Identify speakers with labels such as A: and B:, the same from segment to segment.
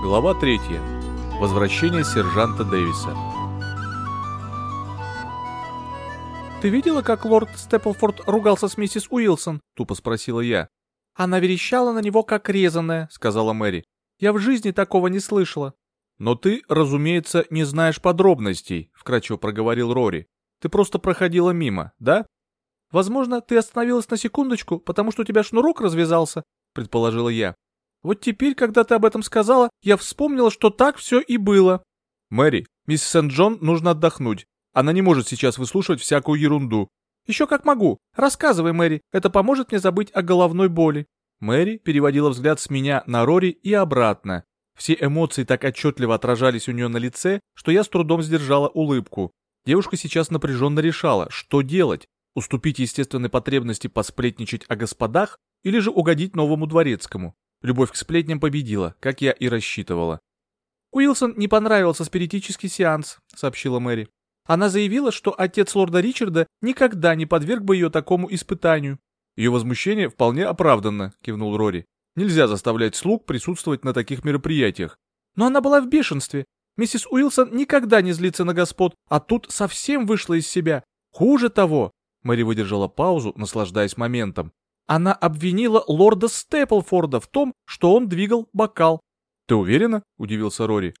A: Глава 3. Возвращение сержанта Дэвиса.
B: «Ты видела, как лорд Степлфорд ругался с миссис Уилсон?» — тупо спросила я. «Она верещала на него как резаная», — сказала Мэри. «Я в жизни такого не слышала».
A: «Но ты, разумеется, не знаешь подробностей», — вкратчиво проговорил Рори. «Ты просто проходила мимо, да?»
B: «Возможно, ты остановилась на секундочку, потому что у тебя шнурок развязался», — предположила я. «Вот теперь, когда ты об этом сказала, я вспомнила, что так все и было».
A: «Мэри, мисс Сент-Джон нужно отдохнуть. Она не может сейчас выслушивать всякую ерунду.
B: Еще как могу. Рассказывай, Мэри, это поможет мне забыть о головной боли.
A: Мэри переводила взгляд с меня на Рори и обратно. Все эмоции так отчетливо отражались у нее на лице, что я с трудом сдержала улыбку. Девушка сейчас напряженно решала, что делать. Уступить естественной потребности посплетничать о господах или же угодить новому дворецкому. Любовь к сплетням победила, как я и рассчитывала.
B: «Уилсон не понравился спиритический сеанс», — сообщила Мэри. Она заявила, что отец лорда Ричарда никогда не подверг бы ее такому испытанию.
A: Ее возмущение вполне оправданно, кивнул Рори. Нельзя заставлять слуг присутствовать на таких мероприятиях.
B: Но она была в бешенстве. Миссис Уилсон никогда не злится на господ, а тут совсем вышла из себя. Хуже того, Мэри выдержала паузу, наслаждаясь моментом. Она обвинила лорда Степлфорда в том, что он двигал бокал.
A: «Ты уверена?» — удивился Рори.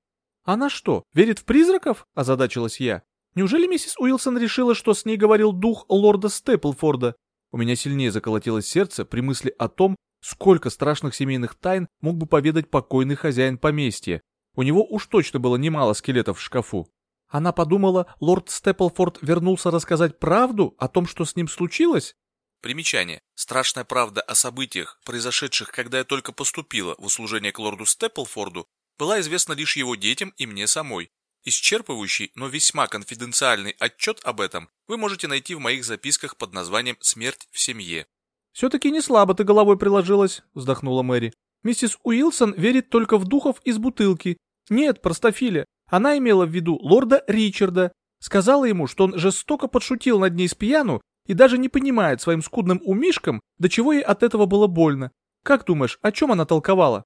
B: «Она что, верит в призраков?» — озадачилась я. Неужели миссис Уилсон решила, что с ней говорил дух лорда Степлфорда? У меня сильнее заколотилось сердце при мысли о том, сколько страшных семейных тайн мог бы поведать покойный хозяин поместья. У него уж точно было немало скелетов в шкафу. Она подумала, лорд Степлфорд вернулся рассказать правду о том, что с ним случилось?
A: Примечание. Страшная правда о событиях, произошедших, когда я только поступила в услужение к лорду Степлфорду, была известна лишь его детям и мне самой. Исчерпывающий, но весьма конфиденциальный отчет об этом вы можете найти в моих записках под названием «Смерть в семье».
B: «Все-таки не слабо ты головой приложилась», — вздохнула Мэри. «Миссис Уилсон верит только в духов из бутылки. Нет, простофиля. Она имела в виду лорда Ричарда. Сказала ему, что он жестоко подшутил над ней с пьяну и даже не понимает своим скудным умишком, до чего ей от этого было больно. Как думаешь, о чем она толковала?»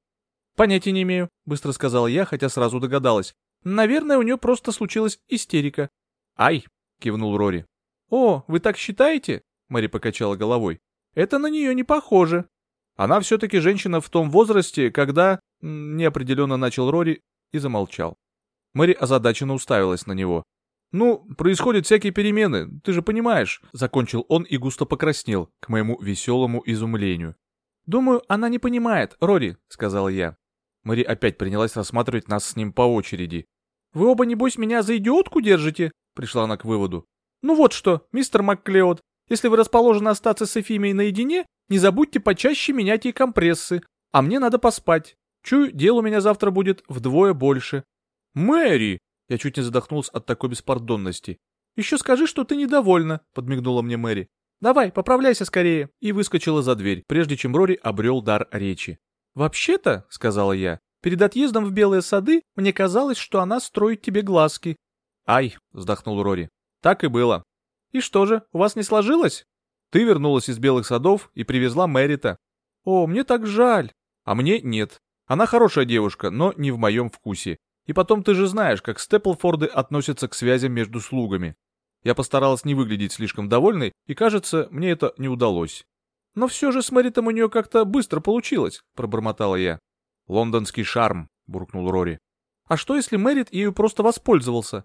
B: «Понятия не имею», — быстро сказала я, хотя сразу догадалась. Наверное, у нее просто случилась истерика.
A: «Ай!» — кивнул Рори.
B: «О, вы так считаете?» — Мэри покачала головой. «Это на нее не похоже».
A: Она все-таки женщина в том возрасте, когда... Неопределенно начал Рори и замолчал. Мэри озадаченно уставилась на него. «Ну, происходят всякие перемены, ты же понимаешь», — закончил он и густо покраснел, к моему веселому изумлению.
B: «Думаю, она не понимает, Рори», — сказал я.
A: Мэри опять принялась рассматривать нас с ним по очереди.
B: «Вы оба, небось, меня за идиотку держите?» — пришла она к выводу. «Ну вот что, мистер МакКлеод, если вы расположены остаться с Эфимией наедине, не забудьте почаще менять ей компрессы, а мне надо поспать. Чую, дел у меня завтра будет вдвое больше».
A: «Мэри!»
B: — я чуть не задохнулся от такой беспардонности. «Еще скажи, что ты недовольна», — подмигнула мне Мэри. «Давай, поправляйся скорее», и выскочила за дверь, прежде чем Рори обрел дар речи. «Вообще-то», — сказала я, — «перед отъездом в Белые сады мне казалось, что она строит тебе глазки».
A: «Ай», — вздохнул Рори, — «так и было».
B: «И что же, у вас не сложилось?»
A: «Ты вернулась из Белых садов и привезла Мэрита».
B: «О, мне так жаль».
A: «А мне нет. Она хорошая девушка, но не в моем вкусе. И потом ты же знаешь, как Степлфорды относятся к связям между слугами. Я постаралась не выглядеть слишком довольной, и, кажется, мне это не удалось.
B: Но все же с Мэритом у нее как-то быстро получилось, пробормотала я.
A: Лондонский шарм, буркнул Рори.
B: А что, если Мэрит ею просто воспользовался?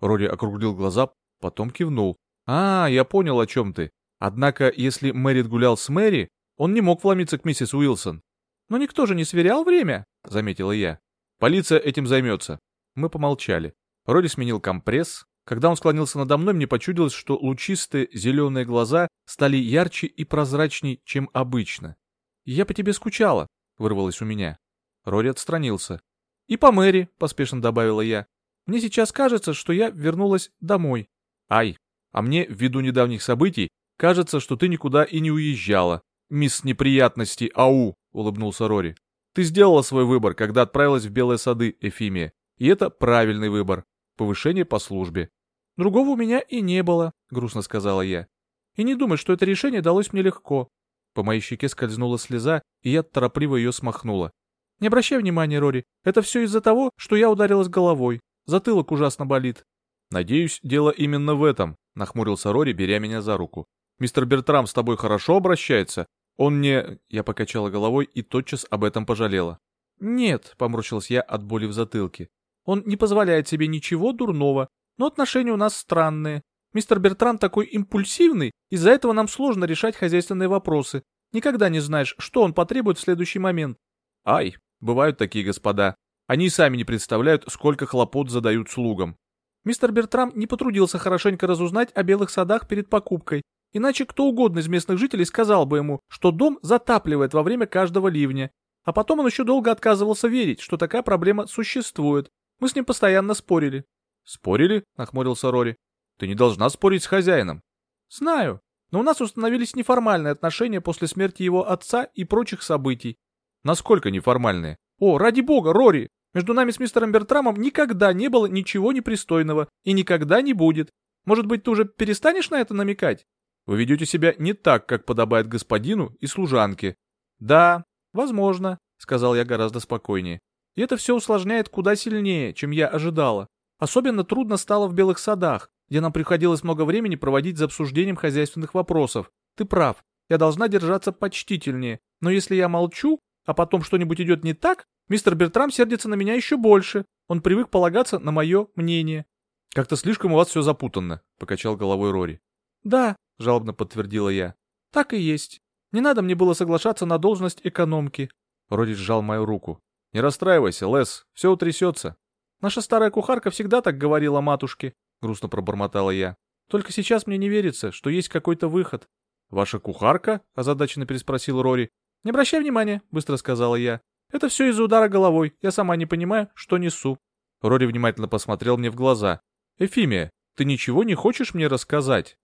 A: Рори округлил глаза, потом кивнул. А, я понял, о чем ты. Однако, если Мэрит гулял с Мэри, он не мог вломиться к миссис Уилсон.
B: Но никто же не сверял время, заметила я.
A: Полиция этим займется. Мы помолчали. Рори сменил компресс, когда он склонился надо мной, мне почудилось, что лучистые зеленые глаза стали ярче и прозрачней, чем обычно.
B: «Я по тебе скучала», — вырвалось у меня.
A: Рори отстранился.
B: «И по Мэри», — поспешно добавила я. «Мне сейчас кажется, что я вернулась домой».
A: «Ай, а мне, ввиду недавних событий, кажется, что ты никуда и не уезжала. Мисс Неприятности, ау!» — улыбнулся Рори. «Ты сделала свой выбор, когда отправилась в Белые сады, Эфимия. И это правильный выбор. Повышение по службе.
B: Другого у меня и не было, грустно сказала я. И не думай, что это решение далось мне легко.
A: По моей щеке скользнула слеза, и я торопливо ее смахнула.
B: Не обращай внимания, Рори. Это все из-за того, что я ударилась головой. Затылок ужасно болит.
A: Надеюсь, дело именно в этом, нахмурился Рори, беря меня за руку. Мистер Бертрам с тобой хорошо обращается? Он не... Я покачала головой и тотчас об этом пожалела.
B: Нет, поморщилась я от боли в затылке. Он не позволяет себе ничего дурного, но отношения у нас странные. Мистер Бертрам такой импульсивный, из-за этого нам сложно решать хозяйственные вопросы. Никогда не знаешь, что он потребует в следующий момент.
A: Ай, бывают такие господа. Они сами не представляют, сколько хлопот задают слугам.
B: Мистер Бертрам не потрудился хорошенько разузнать о белых садах перед покупкой, иначе кто угодно из местных жителей сказал бы ему, что дом затапливает во время каждого ливня. А потом он еще долго отказывался верить, что такая проблема существует. Мы с ним постоянно спорили.
A: «Спорили?» — нахмурился Рори. «Ты не должна спорить с хозяином».
B: «Знаю, но у нас установились неформальные отношения после смерти его отца и прочих событий».
A: «Насколько неформальные?»
B: «О, ради бога, Рори! Между нами с мистером Бертрамом никогда не было ничего непристойного и никогда не будет. Может быть, ты уже перестанешь на это намекать?»
A: «Вы ведете себя не так, как подобает господину и служанке».
B: «Да, возможно», — сказал я гораздо спокойнее. «И это все усложняет куда сильнее, чем я ожидала. Особенно трудно стало в Белых садах, где нам приходилось много времени проводить за обсуждением хозяйственных вопросов. Ты прав, я должна держаться почтительнее, но если я молчу, а потом что-нибудь идет не так, мистер Бертрам сердится на меня еще больше. Он привык полагаться на мое мнение.
A: «Как-то слишком у вас все запутанно», — покачал головой Рори.
B: «Да», — жалобно подтвердила я. «Так и есть. Не надо мне было соглашаться на должность экономки».
A: Рори сжал мою руку. «Не расстраивайся, Лес, все утрясется».
B: Наша старая кухарка всегда так говорила матушке, грустно пробормотала я. Только сейчас мне не верится, что есть какой-то выход.
A: Ваша кухарка? озадаченно переспросил Рори.
B: Не обращай внимания, быстро сказала я. Это все из-за удара головой. Я сама не понимаю, что несу.
A: Рори внимательно посмотрел мне в глаза. Эфимия, ты ничего не хочешь мне рассказать?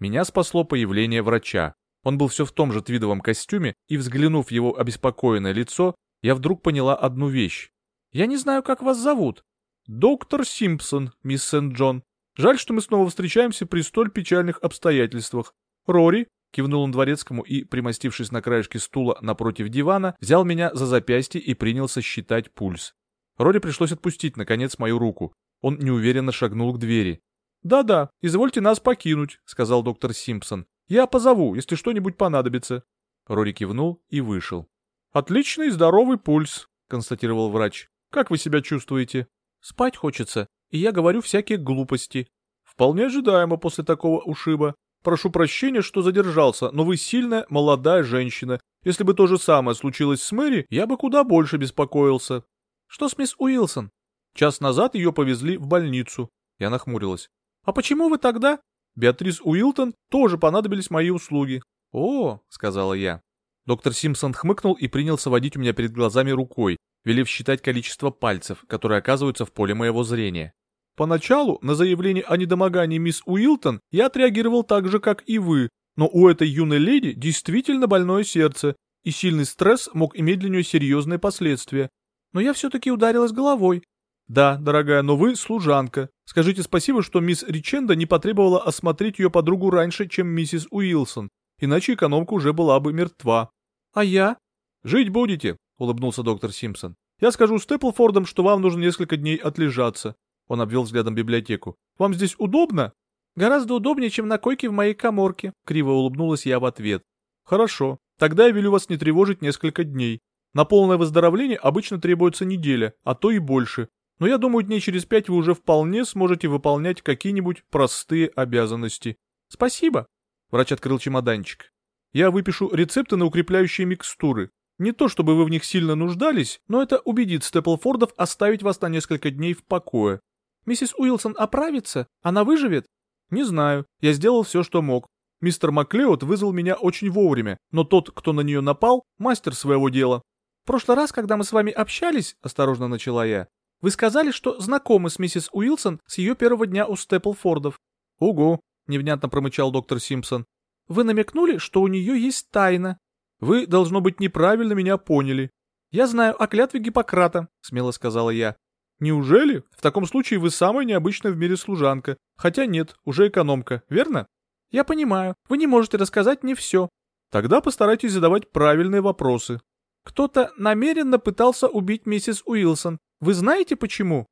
A: Меня спасло появление врача. Он был все в том же твидовом костюме, и, взглянув его обеспокоенное лицо, я вдруг поняла одну вещь.
B: «Я не знаю, как вас зовут», «Доктор Симпсон, мисс Сент-Джон. Жаль, что мы снова встречаемся при столь печальных обстоятельствах. Рори, кивнул он дворецкому и, примостившись на краешке стула напротив дивана, взял меня за запястье и принялся считать пульс. Рори пришлось отпустить, наконец, мою руку. Он неуверенно шагнул к двери. «Да-да, извольте нас покинуть», — сказал доктор Симпсон. «Я позову, если что-нибудь понадобится». Рори кивнул и вышел. «Отличный здоровый пульс», — констатировал врач. «Как вы себя чувствуете?» Спать хочется, и я говорю всякие глупости. Вполне ожидаемо после такого ушиба. Прошу прощения, что задержался, но вы сильная, молодая женщина. Если бы то же самое случилось с Мэри, я бы куда больше беспокоился. Что с мисс Уилсон? Час назад ее повезли в больницу. Я нахмурилась. А почему вы тогда? Беатрис Уилтон тоже понадобились мои услуги. О, сказала я. Доктор Симпсон хмыкнул и принялся водить у меня перед глазами рукой, велев считать количество пальцев, которые оказываются в поле моего зрения. Поначалу на заявление о недомогании мисс Уилтон я отреагировал так же, как и вы, но у этой юной леди действительно больное сердце, и сильный стресс мог иметь для нее серьезные последствия. Но я все-таки ударилась головой. Да, дорогая, но вы служанка. Скажите спасибо, что мисс Риченда не потребовала осмотреть ее подругу раньше, чем миссис Уилсон, иначе экономка уже была бы мертва. А я? Жить будете, улыбнулся доктор Симпсон. Я скажу Степлфордам, что вам нужно несколько дней отлежаться. Он обвел взглядом библиотеку. Вам здесь удобно? Гораздо удобнее, чем на койке в моей каморке, криво улыбнулась я в ответ. Хорошо. Тогда я велю вас не тревожить несколько дней. На полное выздоровление обычно требуется неделя, а то и больше. Но я думаю, дней через пять вы уже вполне сможете выполнять какие-нибудь простые обязанности. Спасибо. Врач открыл чемоданчик. Я выпишу рецепты на укрепляющие микстуры. Не то чтобы вы в них сильно нуждались, но это убедит Степлфордов оставить вас на несколько дней в покое. Миссис Уилсон оправится? Она выживет? Не знаю. Я сделал все, что мог. Мистер Маклеод вызвал меня очень вовремя, но тот, кто на нее напал, мастер своего дела. В прошлый раз, когда мы с вами общались, осторожно начала я, вы сказали, что знакомы с миссис Уилсон с ее первого дня у Степлфордов. Угу, невнятно промычал доктор Симпсон. Вы намекнули, что у нее есть тайна. Вы, должно быть, неправильно меня поняли. Я знаю о клятве Гиппократа, смело сказала я. Неужели? В таком случае вы самая необычная в мире служанка. Хотя нет, уже экономка, верно? Я понимаю, вы не можете рассказать мне все. Тогда постарайтесь задавать правильные вопросы. Кто-то намеренно пытался убить миссис Уилсон. Вы знаете почему?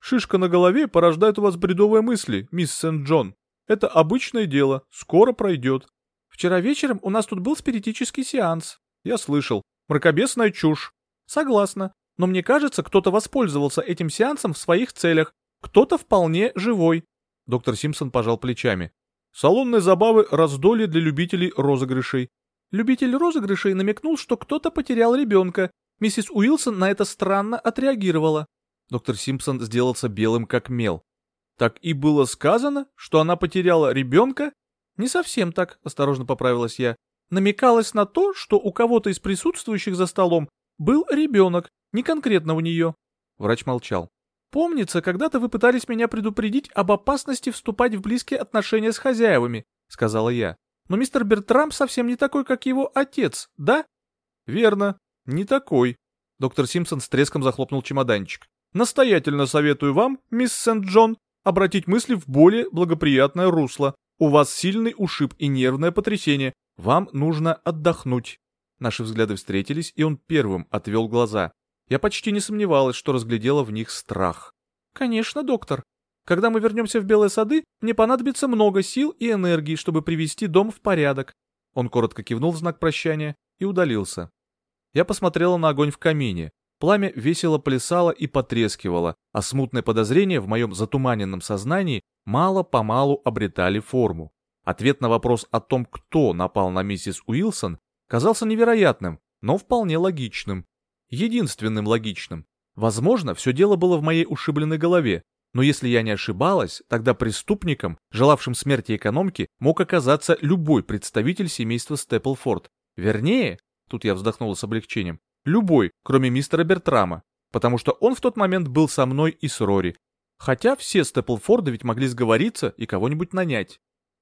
A: Шишка на голове порождает у вас бредовые мысли, мисс Сент-Джон. Это обычное дело, скоро пройдет.
B: Вчера вечером у нас тут был спиритический сеанс.
A: Я слышал. Мракобесная чушь.
B: Согласна. Но мне кажется, кто-то воспользовался этим сеансом в своих целях. Кто-то вполне живой.
A: Доктор Симпсон пожал плечами. Салонные забавы – раздолье для любителей розыгрышей.
B: Любитель розыгрышей намекнул, что кто-то потерял ребенка. Миссис Уилсон на это странно отреагировала.
A: Доктор Симпсон сделался белым как мел. Так и было сказано, что она потеряла ребенка?
B: Не совсем так, осторожно поправилась я. Намекалось на то, что у кого-то из присутствующих за столом был ребенок, не конкретно у нее.
A: Врач молчал.
B: «Помнится, когда-то вы пытались меня предупредить об опасности вступать в близкие отношения с хозяевами», — сказала я. «Но мистер Бертрам совсем не такой, как его отец, да?»
A: «Верно, не такой». Доктор Симпсон с треском захлопнул чемоданчик. «Настоятельно советую вам, мисс Сент-Джон, обратить мысли в более благоприятное русло. У вас сильный ушиб и нервное потрясение. Вам нужно отдохнуть». Наши взгляды встретились, и он первым отвел глаза. Я почти не сомневалась, что разглядела в них страх.
B: «Конечно, доктор. Когда мы вернемся в Белые сады, мне понадобится много сил и энергии, чтобы привести дом в порядок».
A: Он коротко кивнул в знак прощания и удалился. Я посмотрела на огонь в камине. Пламя весело плясало и потрескивало, а смутные подозрения в моем затуманенном сознании мало-помалу обретали форму. Ответ на вопрос о том, кто напал на миссис Уилсон, казался невероятным, но вполне логичным. Единственным логичным. Возможно, все дело было в моей ушибленной голове, но если я не ошибалась, тогда преступником, желавшим смерти экономки, мог оказаться любой представитель семейства Степлфорд. Вернее, тут я вздохнула с облегчением, любой, кроме мистера Бертрама, потому что он в тот момент был со мной и с Рори. Хотя все Степлфорды ведь могли сговориться и кого-нибудь нанять.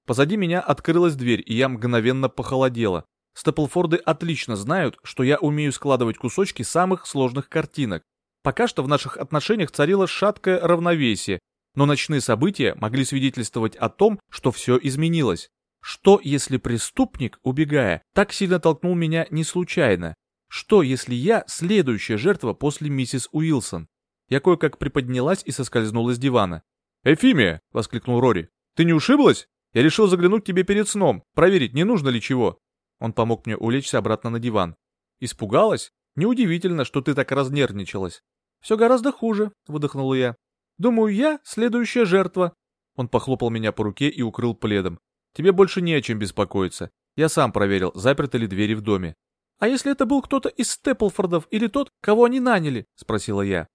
A: Позади меня открылась дверь, и я мгновенно похолодела. Степлфорды отлично знают, что я умею складывать кусочки самых сложных картинок. Пока что в наших отношениях царило шаткое равновесие, но ночные события могли свидетельствовать о том, что все изменилось. Что, если преступник, убегая, так сильно толкнул меня не случайно? Что, если я следующая жертва после миссис Уилсон? Я кое-как приподнялась и соскользнула с дивана. «Эфимия!» — воскликнул Рори. «Ты не ушиблась? Я решил заглянуть к тебе перед сном, проверить, не нужно ли чего». Он помог мне улечься обратно на диван. «Испугалась? Неудивительно, что ты так разнервничалась».
B: «Все гораздо хуже», — выдохнула я. «Думаю, я следующая жертва».
A: Он похлопал меня по руке и укрыл пледом. «Тебе больше не о чем беспокоиться. Я сам проверил, заперты ли двери в доме».
B: «А если это был кто-то из Степлфордов или тот, кого они наняли?» — спросила я.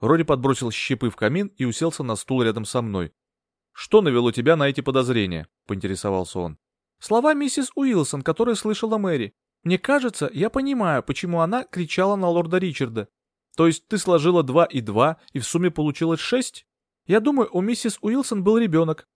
A: Рори подбросил щепы в камин и уселся на стул рядом со мной. «Что навело тебя на эти подозрения?» — поинтересовался он.
B: Слова миссис Уилсон, которые слышала Мэри. Мне кажется, я понимаю, почему она кричала на лорда Ричарда.
A: То есть ты сложила два и два, и в сумме получилось шесть?
B: Я думаю, у миссис Уилсон был ребенок.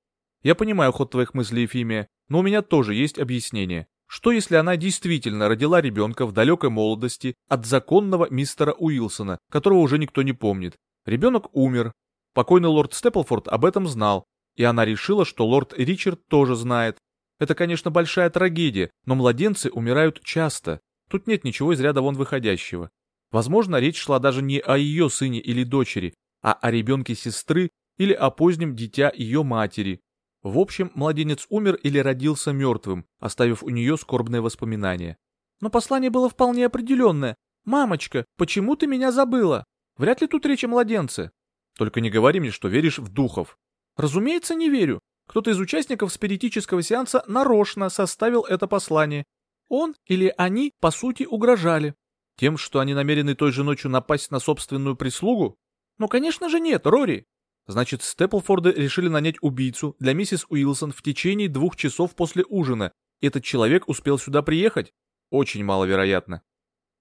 A: Я понимаю ход твоих мыслей, Ефимия, но у меня тоже есть объяснение. Что если она действительно родила ребенка в далекой молодости от законного мистера Уилсона, которого уже никто не помнит? Ребенок умер. Покойный лорд Степлфорд об этом знал, и она решила, что лорд Ричард тоже знает. Это, конечно, большая трагедия, но младенцы умирают часто. Тут нет ничего из ряда вон выходящего. Возможно, речь шла даже не о ее сыне или дочери, а о ребенке сестры или о позднем дитя ее матери. В общем, младенец умер или родился мертвым, оставив у нее скорбные воспоминания.
B: Но послание было вполне определенное. «Мамочка, почему ты меня забыла? Вряд ли тут речь о младенце».
A: «Только не говори мне, что веришь в духов».
B: «Разумеется, не верю. Кто-то из участников спиритического сеанса нарочно составил это послание. Он или они, по сути, угрожали.
A: Тем, что они намерены той же ночью напасть на собственную прислугу?
B: Ну, конечно же нет, Рори.
A: Значит, Степлфорды решили нанять убийцу для миссис Уилсон в течение двух часов после ужина. Этот человек успел сюда приехать? Очень маловероятно.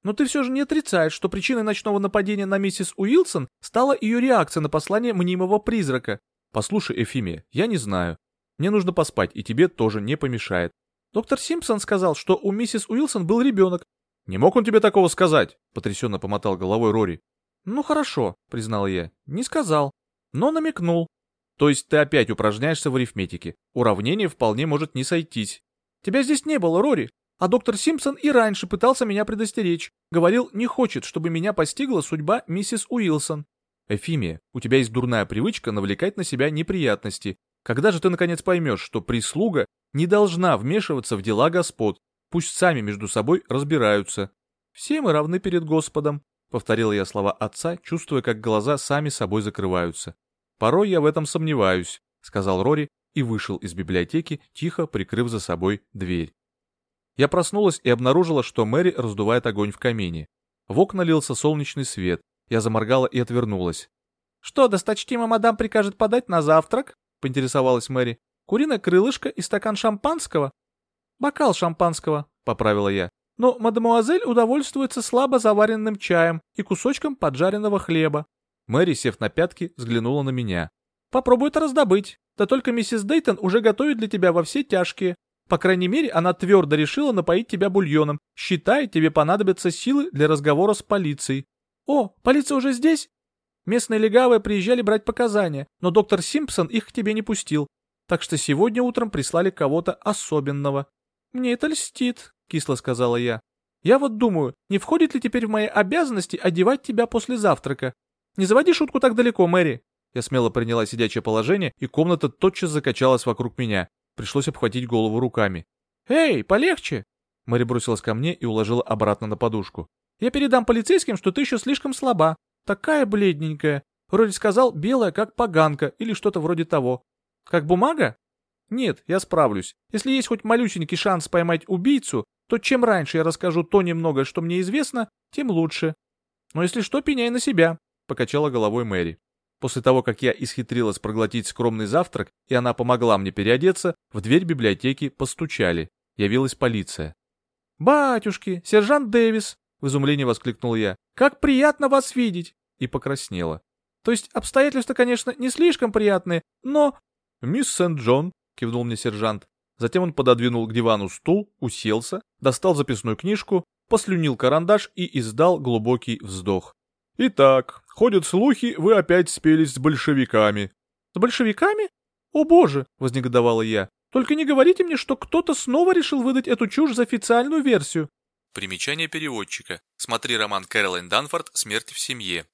B: Но ты все же не отрицаешь, что причиной ночного нападения на миссис Уилсон стала ее реакция на послание мнимого призрака.
A: Послушай, Эфимия, я не знаю. Мне нужно поспать, и тебе тоже не помешает.
B: Доктор Симпсон сказал, что у миссис Уилсон был ребенок.
A: Не мог он тебе такого сказать? Потрясенно помотал головой Рори.
B: Ну хорошо, признал я. Не сказал, но намекнул.
A: То есть ты опять упражняешься в арифметике. Уравнение вполне может не сойтись.
B: Тебя здесь не было, Рори. А доктор Симпсон и раньше пытался меня предостеречь. Говорил, не хочет, чтобы меня постигла судьба миссис Уилсон.
A: Эфимия, у тебя есть дурная привычка навлекать на себя неприятности. Когда же ты наконец поймешь, что прислуга не должна вмешиваться в дела господ? Пусть сами между собой разбираются.
B: Все мы равны перед Господом, повторил я слова отца, чувствуя, как глаза сами собой закрываются.
A: Порой я в этом сомневаюсь, сказал Рори и вышел из библиотеки, тихо прикрыв за собой дверь. Я проснулась и обнаружила, что Мэри раздувает огонь в камине. В окна лился солнечный свет. Я заморгала и отвернулась.
B: «Что, досточтима мадам прикажет подать на завтрак?» — поинтересовалась Мэри. «Куриное крылышко и стакан шампанского?» «Бокал шампанского», — поправила я. «Но мадемуазель удовольствуется слабо заваренным чаем и кусочком поджаренного хлеба».
A: Мэри, сев на пятки, взглянула на меня.
B: «Попробуй это раздобыть. Да только миссис Дейтон уже готовит для тебя во все тяжкие. По крайней мере, она твердо решила напоить тебя бульоном, считая, тебе понадобятся силы для разговора с полицией. О, полиция уже здесь? Местные легавые приезжали брать показания, но доктор Симпсон их к тебе не пустил. Так что сегодня утром прислали кого-то особенного. Мне это льстит, кисло сказала я. Я вот думаю, не входит ли теперь в мои обязанности одевать тебя после завтрака? Не заводи шутку так далеко, Мэри. Я смело приняла сидячее положение, и комната тотчас закачалась вокруг меня. Пришлось обхватить голову руками. «Эй, полегче!» Мэри бросилась ко мне и уложила обратно на подушку. «Я передам полицейским, что ты еще слишком слаба. Такая бледненькая. Вроде сказал, белая, как поганка, или что-то вроде того. Как бумага? Нет, я справлюсь. Если есть хоть малюсенький шанс поймать убийцу, то чем раньше я расскажу то немного, что мне известно, тем лучше. Но если что, пеняй на себя», — покачала головой Мэри. После того, как я исхитрилась проглотить скромный завтрак, и она помогла мне переодеться, в дверь библиотеки постучали. Явилась полиция. «Батюшки, сержант Дэвис!» — в изумлении воскликнул я. «Как приятно вас видеть!» И покраснела. «То есть обстоятельства, конечно, не слишком приятные, но...»
A: «Мисс Сент-Джон», — кивнул мне сержант. Затем он пододвинул к дивану стул, уселся, достал записную книжку, послюнил карандаш и издал глубокий вздох. «Итак, ходят слухи, вы опять спелись с большевиками».
B: «С большевиками? О боже!» — вознегодовала я. «Только не говорите мне, что кто-то снова решил выдать эту чушь за официальную версию».
A: Примечание переводчика. Смотри роман Кэролайн Данфорд «Смерть в семье».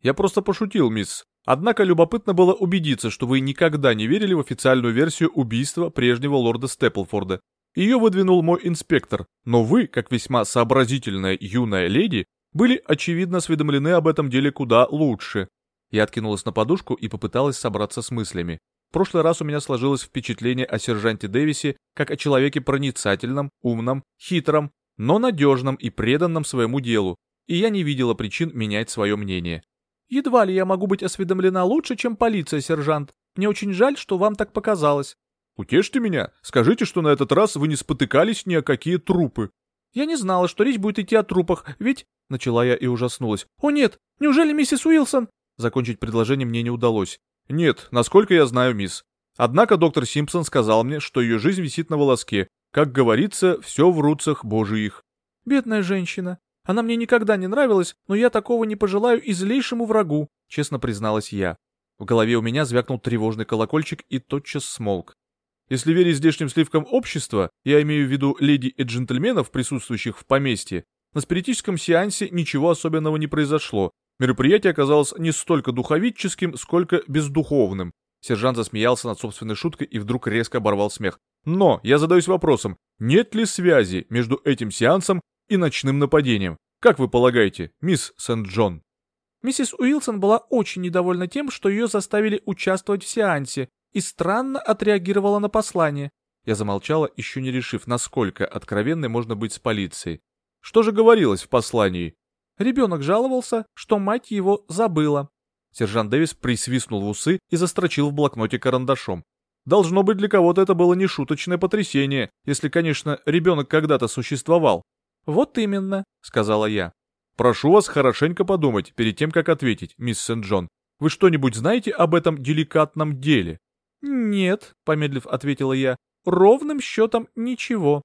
A: Я просто пошутил, мисс. Однако любопытно было убедиться, что вы никогда не верили в официальную версию убийства прежнего лорда Степлфорда. Ее выдвинул мой инспектор, но вы, как весьма сообразительная юная леди, были, очевидно, осведомлены об этом деле куда лучше. Я откинулась на подушку и попыталась собраться с мыслями. В прошлый раз у меня сложилось впечатление о сержанте Дэвисе как о человеке проницательном, умном, хитром, но надежном и преданном своему делу, и я не видела причин менять свое мнение.
B: «Едва ли я могу быть осведомлена лучше, чем полиция, сержант. Мне очень жаль, что вам так показалось».
A: «Утешьте меня. Скажите, что на этот раз вы не спотыкались ни о какие трупы».
B: «Я не знала, что речь будет идти о трупах, ведь Начала я и ужаснулась. «О нет! Неужели миссис Уилсон?»
A: Закончить предложение мне не удалось. «Нет, насколько я знаю, мисс. Однако доктор Симпсон сказал мне, что ее жизнь висит на волоске. Как говорится, все в руцах божьих».
B: «Бедная женщина. Она мне никогда не нравилась, но я такого не пожелаю и злейшему врагу», честно призналась я. В голове у меня звякнул тревожный колокольчик и тотчас смолк.
A: Если верить здешним сливкам общества, я имею в виду леди и джентльменов, присутствующих в поместье, на спиритическом сеансе ничего особенного не произошло. Мероприятие оказалось не столько духовическим, сколько бездуховным. Сержант засмеялся над собственной шуткой и вдруг резко оборвал смех. Но я задаюсь вопросом, нет ли связи между этим сеансом и ночным нападением? Как вы полагаете, мисс Сент-Джон?
B: Миссис Уилсон была очень недовольна тем, что ее заставили участвовать в сеансе, и странно отреагировала на послание.
A: Я замолчала, еще не решив, насколько откровенной можно быть с полицией. Что же говорилось в послании?
B: Ребенок жаловался, что мать его забыла.
A: Сержант Дэвис присвистнул в усы и застрочил в блокноте карандашом. Должно быть, для кого-то это было нешуточное потрясение, если, конечно, ребенок когда-то существовал.
B: «Вот именно», — сказала я.
A: «Прошу вас хорошенько подумать перед тем, как ответить, мисс Сент-Джон. Вы что-нибудь знаете об этом деликатном деле?»
B: «Нет», — помедлив ответила я, — «ровным счетом ничего».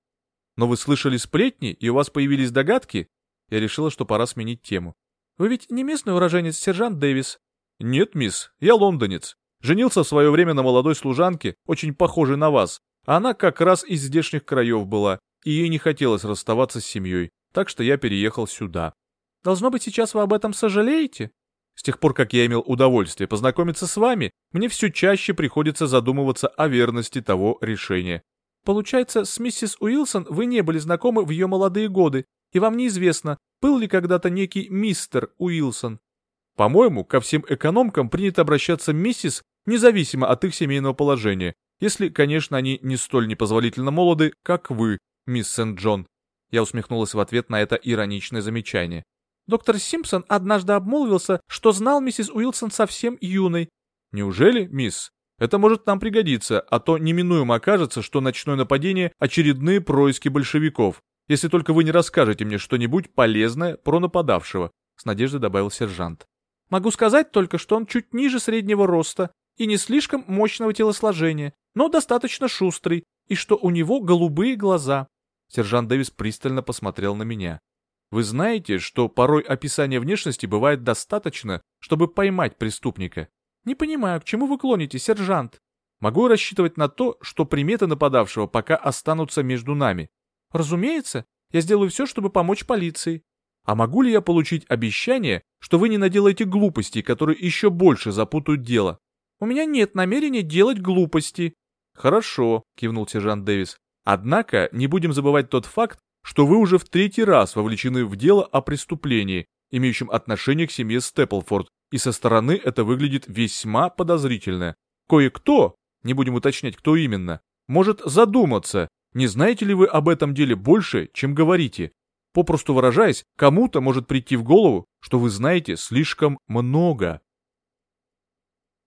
A: Но вы слышали сплетни, и у вас появились догадки? Я решила, что пора сменить тему.
B: Вы ведь не местный уроженец, сержант Дэвис?
A: Нет, мисс, я лондонец. Женился в свое время на молодой служанке, очень похожей на вас. Она как раз из здешних краев была. и ей не хотелось расставаться с семьей, так что я переехал сюда.
B: Должно быть, сейчас вы об этом сожалеете?
A: С тех пор, как я имел удовольствие познакомиться с вами, мне все чаще приходится задумываться о верности того решения.
B: Получается, с миссис Уилсон вы не были знакомы в ее молодые годы, и вам неизвестно, был ли когда-то некий мистер Уилсон.
A: По-моему, ко всем экономкам принято обращаться миссис, независимо от их семейного положения, если, конечно, они не столь непозволительно молоды, как вы, мисс Сент-Джон. Я усмехнулась в ответ на это ироничное замечание.
B: Доктор Симпсон однажды обмолвился, что знал миссис Уилсон совсем юной.
A: Неужели, мисс? Это может нам пригодиться, а то неминуемо окажется, что ночное нападение – очередные происки большевиков. Если только вы не расскажете мне что-нибудь полезное про нападавшего», — с надеждой добавил сержант.
B: «Могу сказать только, что он чуть ниже среднего роста и не слишком мощного телосложения, но достаточно шустрый, и что у него голубые глаза».
A: Сержант Дэвис пристально посмотрел на меня. Вы знаете, что порой описание внешности бывает достаточно, чтобы поймать преступника?
B: Не понимаю, к чему вы клоните, сержант?
A: Могу рассчитывать на то, что приметы нападавшего пока останутся между нами.
B: Разумеется, я сделаю все, чтобы помочь полиции.
A: А могу ли я получить обещание, что вы не наделаете глупостей, которые еще больше запутают дело?
B: У меня нет намерения делать глупости.
A: Хорошо, кивнул сержант Дэвис. Однако не будем забывать тот факт, что вы уже в третий раз вовлечены в дело о преступлении, имеющем отношение к семье Степлфорд, и со стороны это выглядит весьма подозрительно. Кое-кто, не будем уточнять, кто именно, может задуматься, не знаете ли вы об этом деле больше, чем говорите. Попросту выражаясь, кому-то может прийти в голову, что вы знаете слишком много.